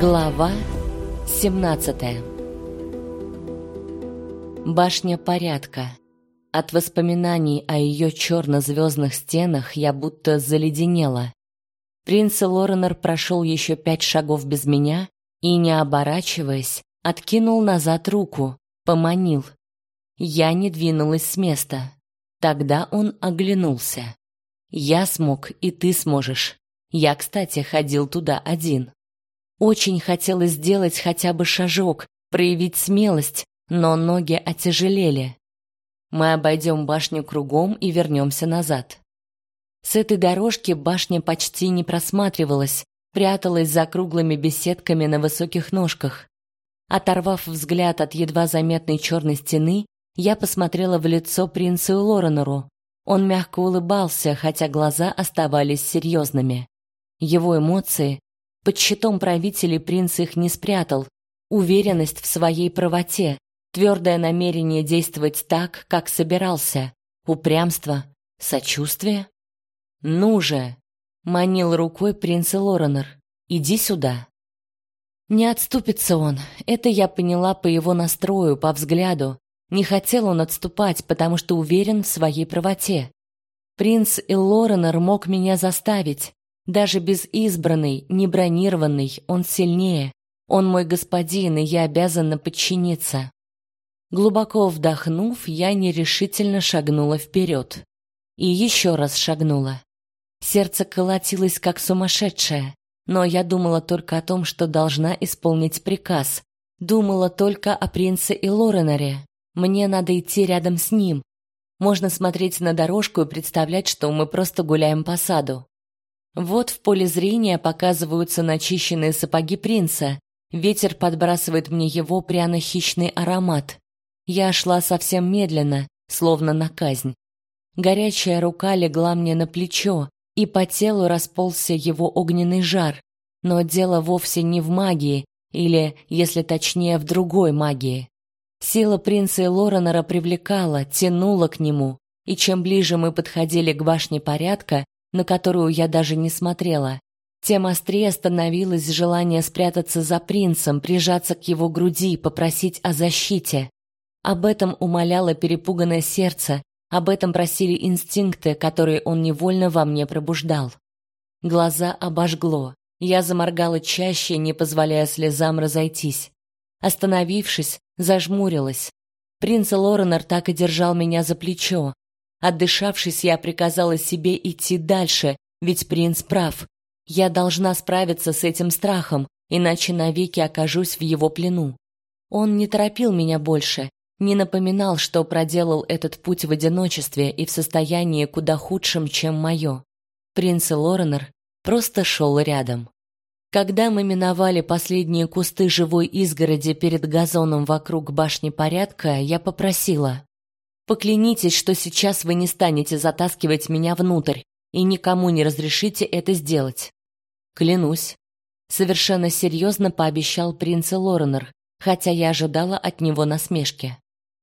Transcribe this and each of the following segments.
Глава 17 Башня порядка. От воспоминаний о ее черно-звездных стенах я будто заледенела. Принц Лоренор прошел еще пять шагов без меня и, не оборачиваясь, откинул назад руку, поманил. Я не двинулась с места. Тогда он оглянулся. «Я смог, и ты сможешь. Я, кстати, ходил туда один». Очень хотелось сделать хотя бы шажок, проявить смелость, но ноги отяжелели. Мы обойдем башню кругом и вернемся назад. С этой дорожки башня почти не просматривалась, пряталась за круглыми беседками на высоких ножках. Оторвав взгляд от едва заметной черной стены, я посмотрела в лицо принцу Лоренору. Он мягко улыбался, хотя глаза оставались серьезными. Его эмоции под щитом правителей принц их не спрятал. Уверенность в своей правоте, твердое намерение действовать так, как собирался, упрямство, сочувствие. «Ну же!» — манил рукой принц Лоренор. «Иди сюда!» Не отступится он, это я поняла по его настрою, по взгляду. Не хотел он отступать, потому что уверен в своей правоте. Принц Иллоренор мог меня заставить, даже без избранной, не бронированной, он сильнее. Он мой господин, и я обязана подчиниться. Глубоко вдохнув, я нерешительно шагнула вперед. И еще раз шагнула. Сердце колотилось как сумасшедшее, но я думала только о том, что должна исполнить приказ. Думала только о принце и Лоренаре. Мне надо идти рядом с ним. Можно смотреть на дорожку и представлять, что мы просто гуляем по саду. Вот в поле зрения показываются начищенные сапоги принца. Ветер подбрасывает мне его пряно-хищный аромат. Я шла совсем медленно, словно на казнь. Горячая рука легла мне на плечо, и по телу расползся его огненный жар. Но дело вовсе не в магии, или, если точнее, в другой магии. Сила принца и Лоренора привлекала, тянула к нему, и чем ближе мы подходили к башне порядка, на которую я даже не смотрела, тем острее становилось желание спрятаться за принцем, прижаться к его груди, попросить о защите. Об этом умоляло перепуганное сердце, об этом просили инстинкты, которые он невольно во мне пробуждал. Глаза обожгло. Я заморгала чаще, не позволяя слезам разойтись. Остановившись, зажмурилась. Принц Лоренор так и держал меня за плечо, Отдышавшись, я приказала себе идти дальше, ведь принц прав. Я должна справиться с этим страхом, иначе навеки окажусь в его плену. Он не торопил меня больше, не напоминал, что проделал этот путь в одиночестве и в состоянии куда худшем, чем мое. Принц Лоренор просто шел рядом. Когда мы миновали последние кусты живой изгороди перед газоном вокруг башни порядка, я попросила: Поклянитесь, что сейчас вы не станете затаскивать меня внутрь и никому не разрешите это сделать. Клянусь. Совершенно серьезно пообещал принц Лоренор, хотя я ожидала от него насмешки.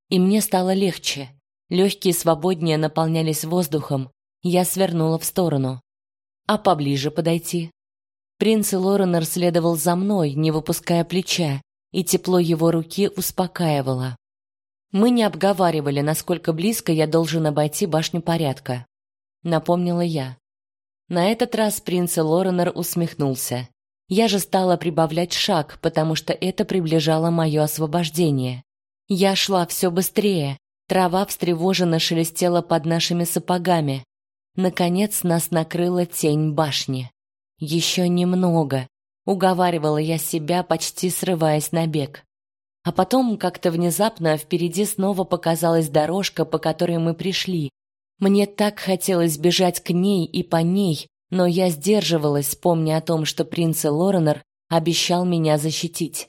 И мне стало легче. Легкие свободнее наполнялись воздухом. Я свернула в сторону. А поближе подойти. Принц Лоренор следовал за мной, не выпуская плеча, и тепло его руки успокаивало. Мы не обговаривали, насколько близко я должен обойти башню порядка, напомнила я. На этот раз принц Лоренор усмехнулся. Я же стала прибавлять шаг, потому что это приближало мое освобождение. Я шла все быстрее. Трава встревоженно шелестела под нашими сапогами. Наконец нас накрыла тень башни. Еще немного, уговаривала я себя, почти срываясь на бег. А потом как-то внезапно впереди снова показалась дорожка, по которой мы пришли. Мне так хотелось бежать к ней и по ней, но я сдерживалась, помня о том, что принц Лоренор обещал меня защитить.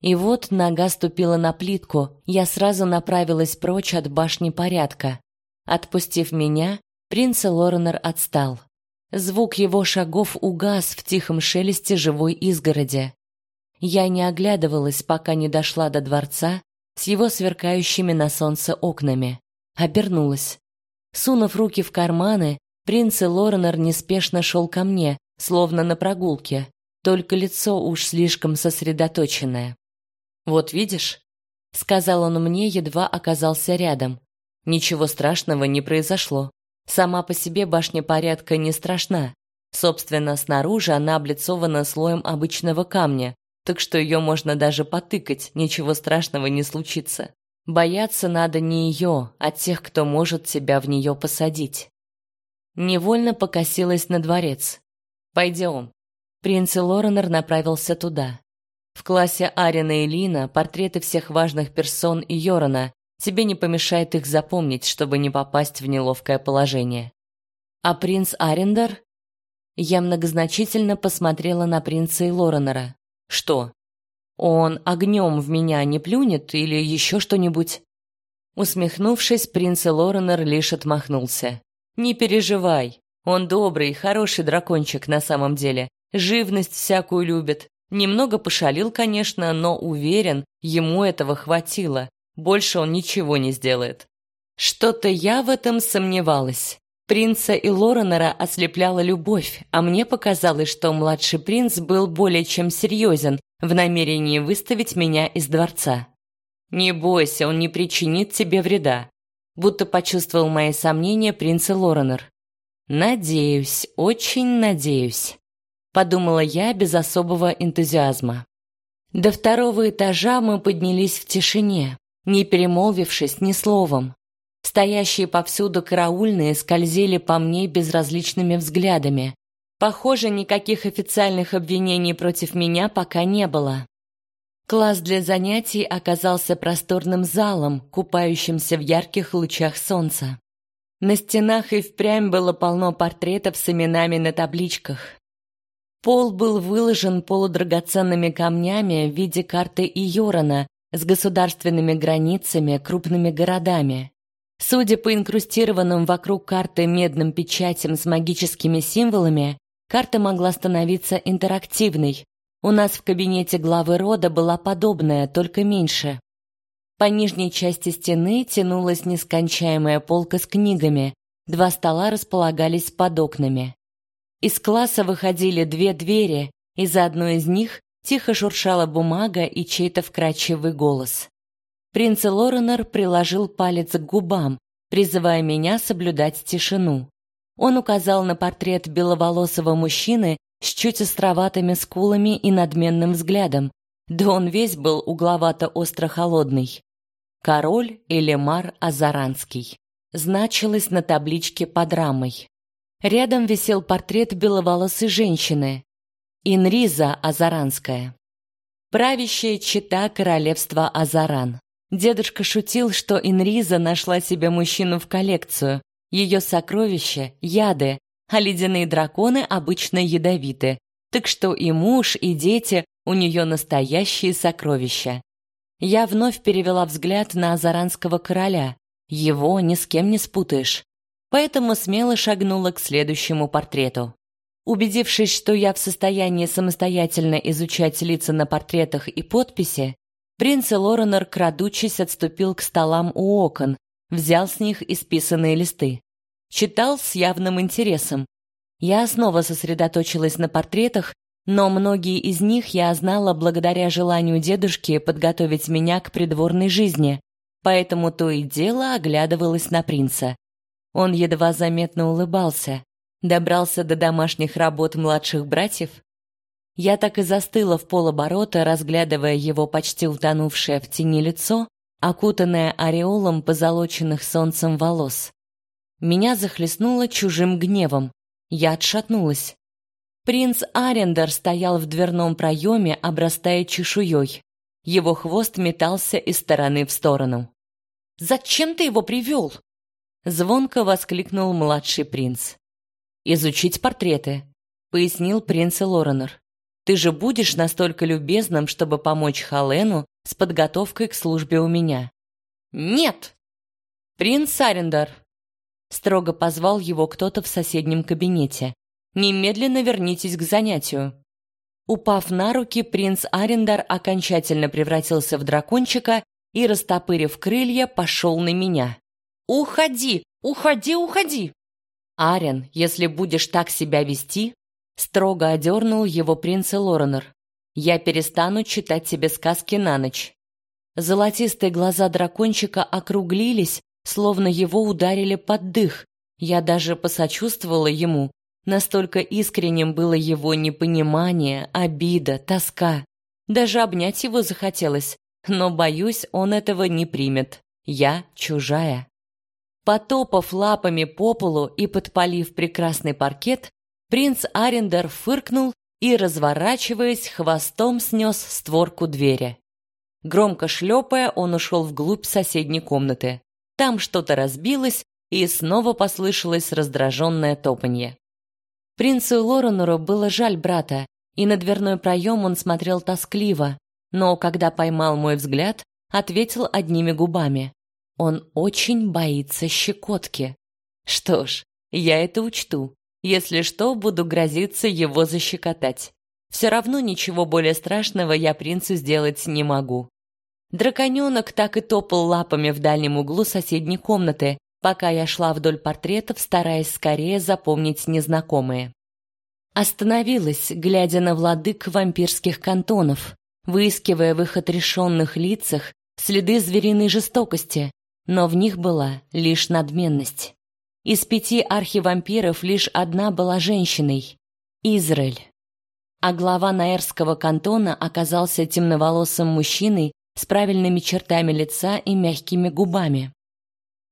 И вот нога ступила на плитку, я сразу направилась прочь от башни порядка. Отпустив меня, принц Лоренор отстал. Звук его шагов угас в тихом шелесте живой изгороди. Я не оглядывалась, пока не дошла до дворца с его сверкающими на солнце окнами. Обернулась. Сунув руки в карманы, принц Лоренор неспешно шел ко мне, словно на прогулке. только лицо уж слишком сосредоточенное. «Вот видишь?» — сказал он мне, едва оказался рядом. «Ничего страшного не произошло. Сама по себе башня порядка не страшна. Собственно, снаружи она облицована слоем обычного камня, так что ее можно даже потыкать, ничего страшного не случится. Бояться надо не ее, а тех, кто может тебя в нее посадить». Невольно покосилась на дворец. «Пойдем». Принц Лоренор направился туда. В классе Арина и Лина портреты всех важных персон и Йорона. Тебе не помешает их запомнить, чтобы не попасть в неловкое положение. А принц Арендер? Я многозначительно посмотрела на принца и. Что? Он огнем в меня не плюнет или еще что-нибудь? Усмехнувшись, принц Лоренор лишь отмахнулся. Не переживай, он добрый, хороший дракончик на самом деле. Живность всякую любит. Немного пошалил, конечно, но уверен, ему этого хватило. Больше он ничего не сделает. Что-то я в этом сомневалась. Принца и Лоренера ослепляла любовь, а мне показалось, что младший принц был более чем серьезен в намерении выставить меня из дворца. «Не бойся, он не причинит тебе вреда», будто почувствовал мои сомнения принц Лоренер. «Надеюсь, очень надеюсь» подумала я без особого энтузиазма. До второго этажа мы поднялись в тишине, не перемолвившись ни словом. Стоящие повсюду караульные скользили по мне безразличными взглядами. Похоже, никаких официальных обвинений против меня пока не было. Класс для занятий оказался просторным залом, купающимся в ярких лучах солнца. На стенах и впрямь было полно портретов с именами на табличках. Пол был выложен полудрагоценными камнями в виде карты Иорана с государственными границами, крупными городами. Судя по инкрустированным вокруг карты медным печатям с магическими символами, карта могла становиться интерактивной. У нас в кабинете главы рода была подобная, только меньше. По нижней части стены тянулась нескончаемая полка с книгами. Два стола располагались под окнами. Из класса выходили две двери, и за одной из них тихо шуршала бумага и чей-то вкрадчивый голос. Принц Лоренор приложил палец к губам, призывая меня соблюдать тишину. Он указал на портрет беловолосого мужчины с чуть островатыми скулами и надменным взглядом. Да он весь был угловато-остро-холодный. Король Элемар Азаранский. Значилось на табличке под рамой. Рядом висел портрет беловолосой женщины, Инриза Азаранская. Правящая чита королевства Азаран. Дедушка шутил, что Инриза нашла себе мужчину в коллекцию. Ее сокровища – яды, а ледяные драконы обычно ядовиты. Так что и муж, и дети у нее настоящие сокровища. Я вновь перевела взгляд на азаранского короля. Его ни с кем не спутаешь поэтому смело шагнула к следующему портрету. Убедившись, что я в состоянии самостоятельно изучать лица на портретах и подписи, принц Лоренор, крадучись, отступил к столам у окон, взял с них исписанные листы. Читал с явным интересом. Я снова сосредоточилась на портретах, но многие из них я знала благодаря желанию дедушки подготовить меня к придворной жизни, поэтому то и дело оглядывалась на принца. Он едва заметно улыбался. Добрался до домашних работ младших братьев. Я так и застыла в полоборота, разглядывая его почти утонувшее в тени лицо, окутанное ореолом позолоченных солнцем волос. Меня захлестнуло чужим гневом. Я отшатнулась. Принц Арендер стоял в дверном проеме, обрастая чешуей. Его хвост метался из стороны в сторону. «Зачем ты его привел?» Звонко воскликнул младший принц. «Изучить портреты», — пояснил принц Лоренор. «Ты же будешь настолько любезным, чтобы помочь Халену с подготовкой к службе у меня». «Нет!» «Принц Сарендар!» Строго позвал его кто-то в соседнем кабинете. «Немедленно вернитесь к занятию». Упав на руки, принц Арендар окончательно превратился в дракончика и, растопырив крылья, пошел на меня. «Уходи! Уходи, уходи!» «Арен, если будешь так себя вести...» Строго одернул его принц Лоренор. «Я перестану читать тебе сказки на ночь». Золотистые глаза дракончика округлились, словно его ударили под дых. Я даже посочувствовала ему. Настолько искренним было его непонимание, обида, тоска. Даже обнять его захотелось, но, боюсь, он этого не примет. Я чужая. Потопав лапами по полу и подпалив прекрасный паркет, принц Арендер фыркнул и, разворачиваясь, хвостом снес створку двери. Громко шлепая, он ушел вглубь соседней комнаты. Там что-то разбилось, и снова послышалось раздраженное топанье. Принцу Лоренору было жаль брата, и на дверной проем он смотрел тоскливо, но когда поймал мой взгляд, ответил одними губами. Он очень боится щекотки. Что ж, я это учту. Если что, буду грозиться его защекотать. Все равно ничего более страшного я принцу сделать не могу. Драконёнок так и топал лапами в дальнем углу соседней комнаты, пока я шла вдоль портретов, стараясь скорее запомнить незнакомые. Остановилась, глядя на владык вампирских кантонов, выискивая в их отрешенных лицах следы звериной жестокости, но в них была лишь надменность. Из пяти архивампиров лишь одна была женщиной — Израиль. А глава Наэрского кантона оказался темноволосым мужчиной с правильными чертами лица и мягкими губами.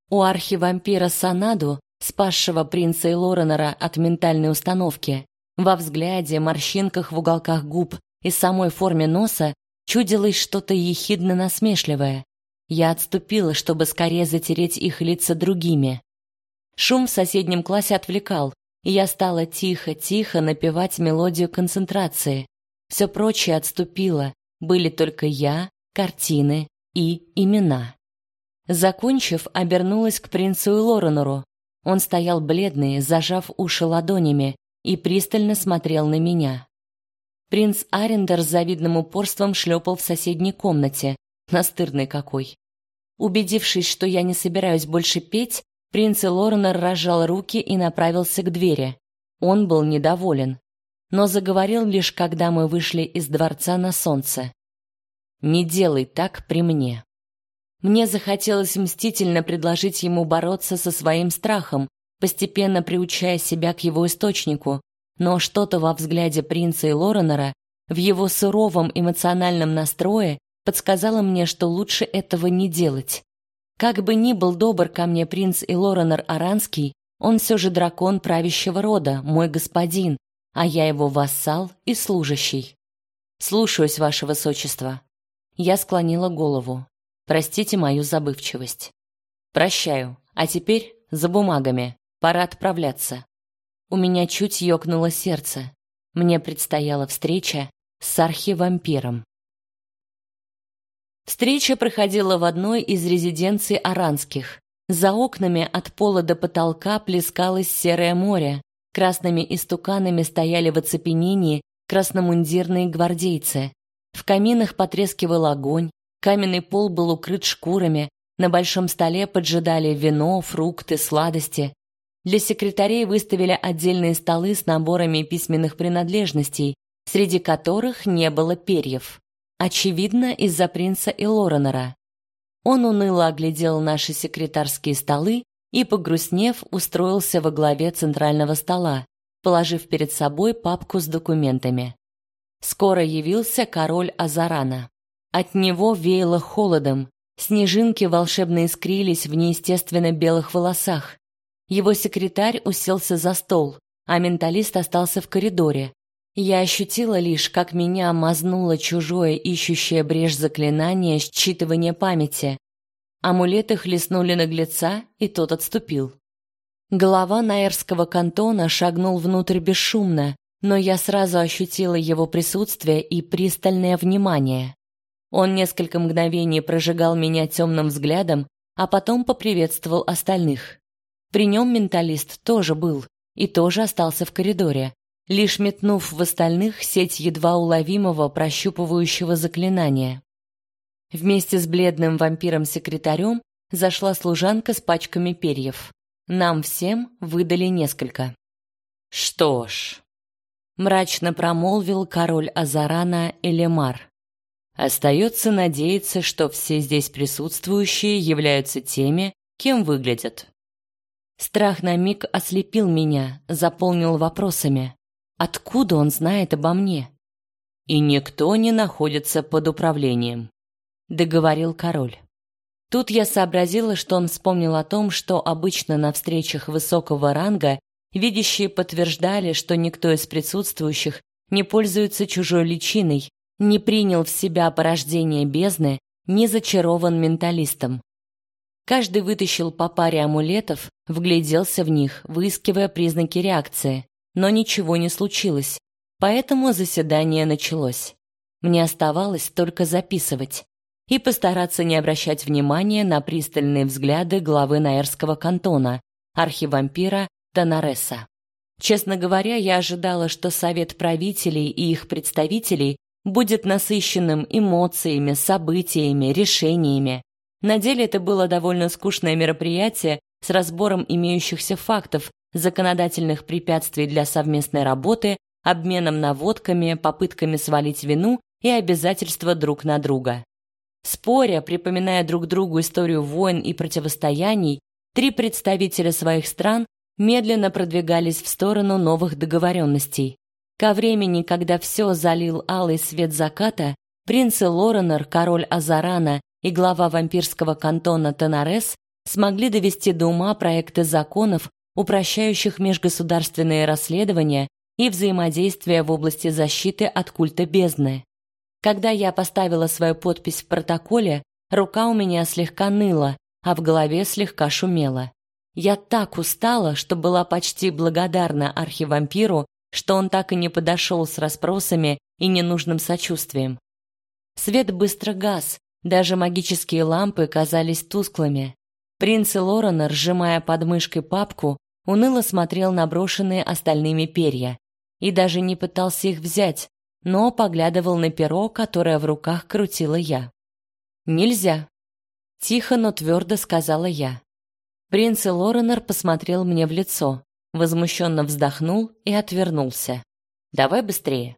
У архивампира Санаду, спасшего принца Элоренера от ментальной установки, во взгляде, морщинках в уголках губ и самой форме носа чудилось что-то ехидно-насмешливое. Я отступила, чтобы скорее затереть их лица другими. Шум в соседнем классе отвлекал, и я стала тихо-тихо напевать мелодию концентрации. Все прочее отступило, были только я, картины и имена. Закончив, обернулась к принцу Лоренору. Он стоял бледный, зажав уши ладонями, и пристально смотрел на меня. Принц Арендер с завидным упорством шлепал в соседней комнате, настырный какой. Убедившись, что я не собираюсь больше петь, принц Лоренор разжал руки и направился к двери. Он был недоволен, но заговорил лишь когда мы вышли из дворца на солнце. Не делай так при мне. Мне захотелось мстительно предложить ему бороться со своим страхом, постепенно приучая себя к его источнику, но что-то во взгляде принца и Лоренера, в его суровом эмоциональном настрое подсказало мне, что лучше этого не делать. Как бы ни был добр ко мне принц и Лоренер Аранский, он все же дракон правящего рода, мой господин, а я его вассал и служащий. Слушаюсь, ваше высочество. Я склонила голову. Простите мою забывчивость. Прощаю. А теперь за бумагами. Пора отправляться. У меня чуть ёкнуло сердце. Мне предстояла встреча с архивампиром. Встреча проходила в одной из резиденций Аранских. За окнами от пола до потолка плескалось серое море. Красными истуканами стояли в оцепенении красномундирные гвардейцы. В каминах потрескивал огонь, каменный пол был укрыт шкурами, на большом столе поджидали вино, фрукты, сладости. Для секретарей выставили отдельные столы с наборами письменных принадлежностей, среди которых не было перьев. Очевидно, из-за принца Элоренера. Он уныло оглядел наши секретарские столы и, погрустнев, устроился во главе центрального стола, положив перед собой папку с документами. Скоро явился король Азарана. От него веяло холодом. Снежинки волшебно искрились в неестественно белых волосах. Его секретарь уселся за стол, а менталист остался в коридоре. Я ощутила лишь, как меня мазнуло чужое ищущее брешь заклинание считывания памяти. Амулеты хлестнули наглеца, и тот отступил. Глава Наэрского кантона шагнул внутрь бесшумно, но я сразу ощутила его присутствие и пристальное внимание. Он несколько мгновений прожигал меня темным взглядом, а потом поприветствовал остальных. При нем менталист тоже был и тоже остался в коридоре, лишь метнув в остальных сеть едва уловимого прощупывающего заклинания. Вместе с бледным вампиром-секретарем зашла служанка с пачками перьев. Нам всем выдали несколько. Что ж, мрачно промолвил король Азарана Элемар. Остается надеяться, что все здесь присутствующие являются теми, кем выглядят. Страх на миг ослепил меня, заполнил вопросами. Откуда он знает обо мне? И никто не находится под управлением, договорил король. Тут я сообразила, что он вспомнил о том, что обычно на встречах высокого ранга видящие подтверждали, что никто из присутствующих не пользуется чужой личиной, не принял в себя порождение бездны, не зачарован менталистом. Каждый вытащил по паре амулетов, вгляделся в них, выискивая признаки реакции, но ничего не случилось. Поэтому заседание началось. Мне оставалось только записывать и постараться не обращать внимания на пристальные взгляды главы Наэрского кантона, архивампира Танареса. Честно говоря, я ожидала, что совет правителей и их представителей будет насыщенным эмоциями, событиями, решениями. На деле это было довольно скучное мероприятие с разбором имеющихся фактов, законодательных препятствий для совместной работы, обменом наводками, попытками свалить вину и обязательства друг на друга. Споря, припоминая друг другу историю войн и противостояний, три представителя своих стран медленно продвигались в сторону новых договоренностей. Ко времени, когда все залил алый свет заката, принцы Лоренор, король Азарана и глава вампирского кантона Тенарес смогли довести до ума проекты законов, упрощающих межгосударственные расследования и взаимодействие в области защиты от культа бездны. Когда я поставила свою подпись в протоколе, рука у меня слегка ныла, а в голове слегка шумела. Я так устала, что была почти благодарна архивампиру что он так и не подошел с расспросами и ненужным сочувствием. Свет быстро гас, даже магические лампы казались тусклыми. Принц Лоренор, сжимая под мышкой папку, уныло смотрел на брошенные остальными перья и даже не пытался их взять, но поглядывал на перо, которое в руках крутила я. «Нельзя», — тихо, но твердо сказала я. Принц Лоренор посмотрел мне в лицо возмущенно вздохнул и отвернулся. Давай быстрее.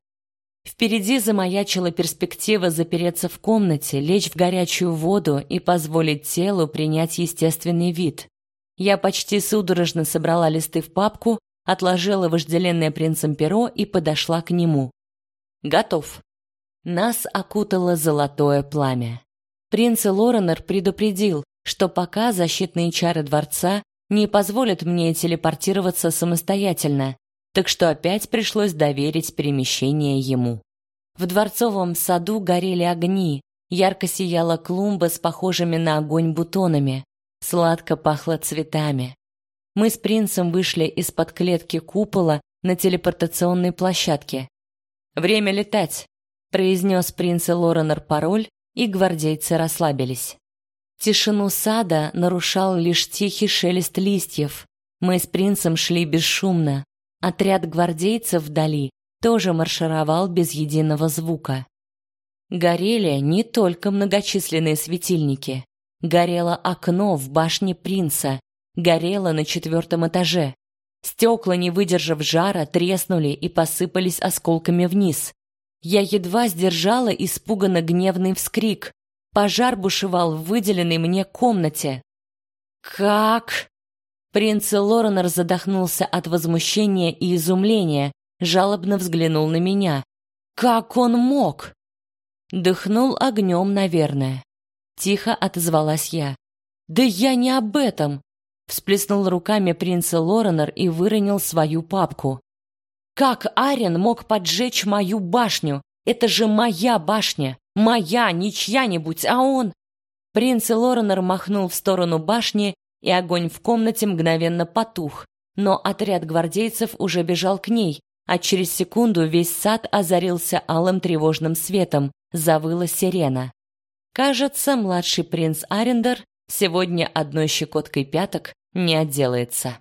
Впереди замаячила перспектива запереться в комнате, лечь в горячую воду и позволить телу принять естественный вид. Я почти судорожно собрала листы в папку, отложила вожделенное принцем перо и подошла к нему. Готов. Нас окутало золотое пламя. Принц Лоренор предупредил, что пока защитные чары дворца не позволит мне телепортироваться самостоятельно, так что опять пришлось доверить перемещение ему. В дворцовом саду горели огни, ярко сияла клумба с похожими на огонь бутонами, сладко пахло цветами. Мы с принцем вышли из-под клетки купола на телепортационной площадке. «Время летать», — произнес принц Лоренор пароль, и гвардейцы расслабились. Тишину сада нарушал лишь тихий шелест листьев. Мы с принцем шли бесшумно. Отряд гвардейцев вдали тоже маршировал без единого звука. Горели не только многочисленные светильники. Горело окно в башне принца, горело на четвертом этаже. Стекла, не выдержав жара, треснули и посыпались осколками вниз. Я едва сдержала испуганно гневный вскрик. Пожар бушевал в выделенной мне комнате. «Как?» Принц Лоренор задохнулся от возмущения и изумления, жалобно взглянул на меня. «Как он мог?» Дыхнул огнем, наверное. Тихо отозвалась я. «Да я не об этом!» Всплеснул руками принц Лоренор и выронил свою папку. «Как Арен мог поджечь мою башню? Это же моя башня! Моя, не чья-нибудь, а он. Принц Лоренор махнул в сторону башни, и огонь в комнате мгновенно потух. Но отряд гвардейцев уже бежал к ней, а через секунду весь сад озарился алым тревожным светом, завыла сирена. Кажется, младший принц Арендер сегодня одной щекоткой пяток не отделается.